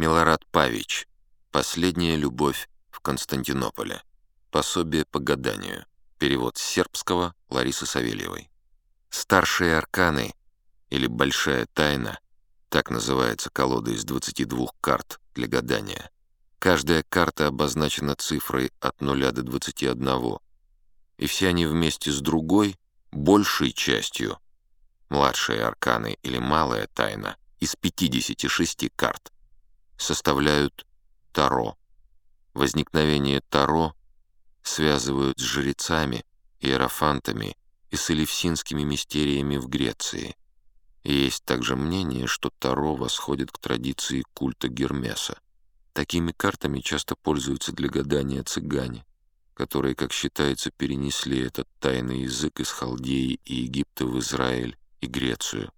Милорад Павич. Последняя любовь в Константинополе. Пособие по гаданию. Перевод с сербского Ларисы Савельевой. Старшие арканы, или Большая тайна, так называется колода из 22 карт для гадания. Каждая карта обозначена цифрой от 0 до 21, и все они вместе с другой, большей частью, младшие арканы или малая тайна, из 56 карт, составляют Таро. Возникновение Таро связывают с жрецами, иерофантами и с элевсинскими мистериями в Греции. Есть также мнение, что Таро восходит к традиции культа Гермеса. Такими картами часто пользуются для гадания цыгане, которые, как считается, перенесли этот тайный язык из Халдеи и Египта в Израиль и Грецию.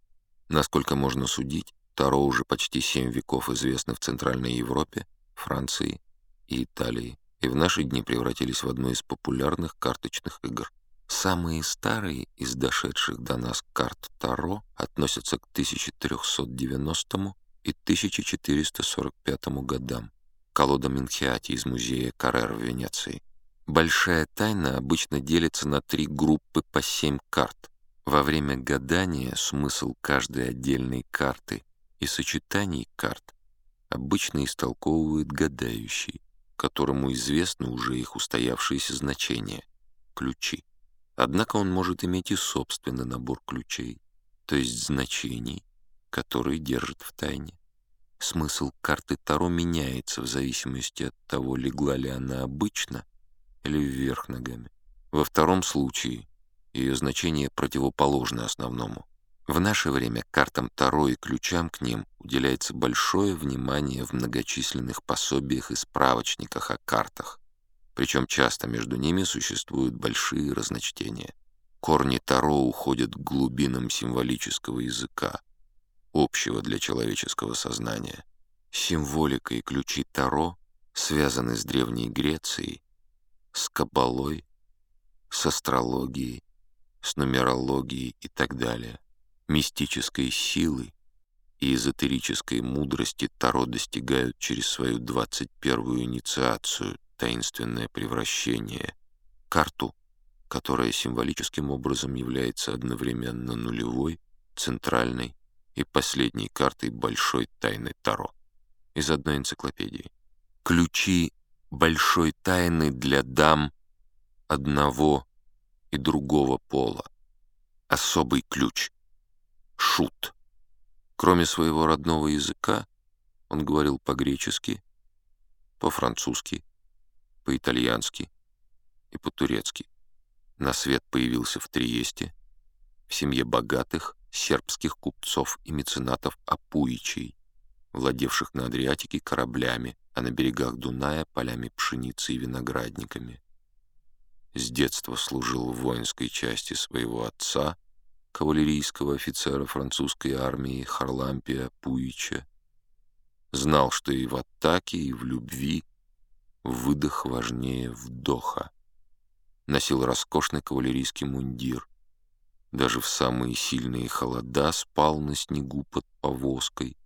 Насколько можно судить, Таро уже почти семь веков известно в Центральной Европе, Франции и Италии и в наши дни превратились в одну из популярных карточных игр. Самые старые из дошедших до нас карт Таро относятся к 1390 и 1445 годам. Колода Минхиати из музея Каррер в Венеции. Большая тайна обычно делится на три группы по семь карт. Во время гадания смысл каждой отдельной карты и сочетаний карт обычно истолковывает гадающий, которому известно уже их устоявшиеся значения — ключи. Однако он может иметь и собственный набор ключей, то есть значений, которые держит в тайне. Смысл карты Таро меняется в зависимости от того, легла ли она обычно или вверх ногами. Во втором случае ее значение противоположно основному. В наше время картам Таро и ключам к ним уделяется большое внимание в многочисленных пособиях и справочниках о картах, причем часто между ними существуют большие разночтения. Корни Таро уходят к глубинам символического языка, общего для человеческого сознания. Символика и ключи Таро связаны с Древней Грецией, с Кабалой, с астрологией, с нумерологией и так далее мистической силы и эзотерической мудрости Таро достигают через свою 21-ю инициацию, таинственное превращение, карту, которая символическим образом является одновременно нулевой, центральной и последней картой большой тайны Таро. Из одной энциклопедии. Ключи большой тайны для дам одного и другого пола. Особый ключ — шут. Кроме своего родного языка, он говорил по-гречески, по-французски, по-итальянски и по-турецки. На свет появился в Триесте, в семье богатых сербских купцов и меценатов Апуичей, владевших на Адриатике кораблями, а на берегах Дуная полями пшеницы и виноградниками. С детства служил в воинской части своего отца — кавалерийского офицера французской армии Харлампия Пуича, знал, что и в атаке, и в любви выдох важнее вдоха. Носил роскошный кавалерийский мундир. Даже в самые сильные холода спал на снегу под повозкой,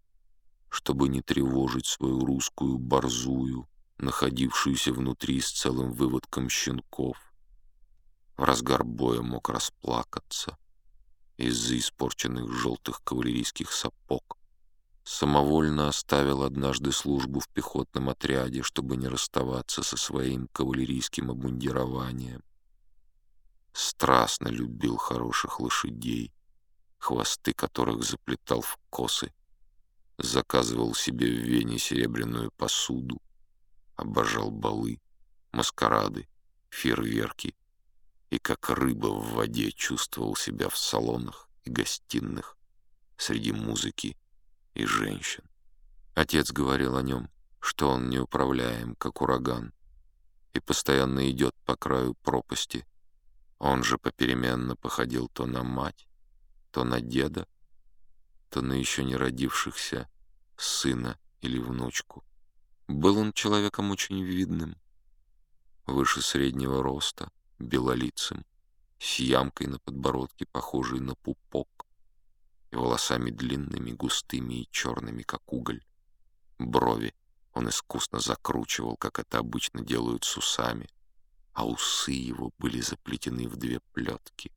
чтобы не тревожить свою русскую борзую, находившуюся внутри с целым выводком щенков. В разгар боя мог расплакаться — из-за испорченных желтых кавалерийских сапог. Самовольно оставил однажды службу в пехотном отряде, чтобы не расставаться со своим кавалерийским обмундированием. Страстно любил хороших лошадей, хвосты которых заплетал в косы, заказывал себе в Вене серебряную посуду, обожал балы, маскарады, фейерверки — и как рыба в воде чувствовал себя в салонах и гостиных среди музыки и женщин. Отец говорил о нем, что он неуправляем, как ураган, и постоянно идет по краю пропасти. Он же попеременно походил то на мать, то на деда, то на еще не родившихся сына или внучку. Был он человеком очень видным, выше среднего роста, белолицым, с ямкой на подбородке, похожей на пупок, и волосами длинными, густыми и черными, как уголь. Брови он искусно закручивал, как это обычно делают с усами, а усы его были заплетены в две плетки.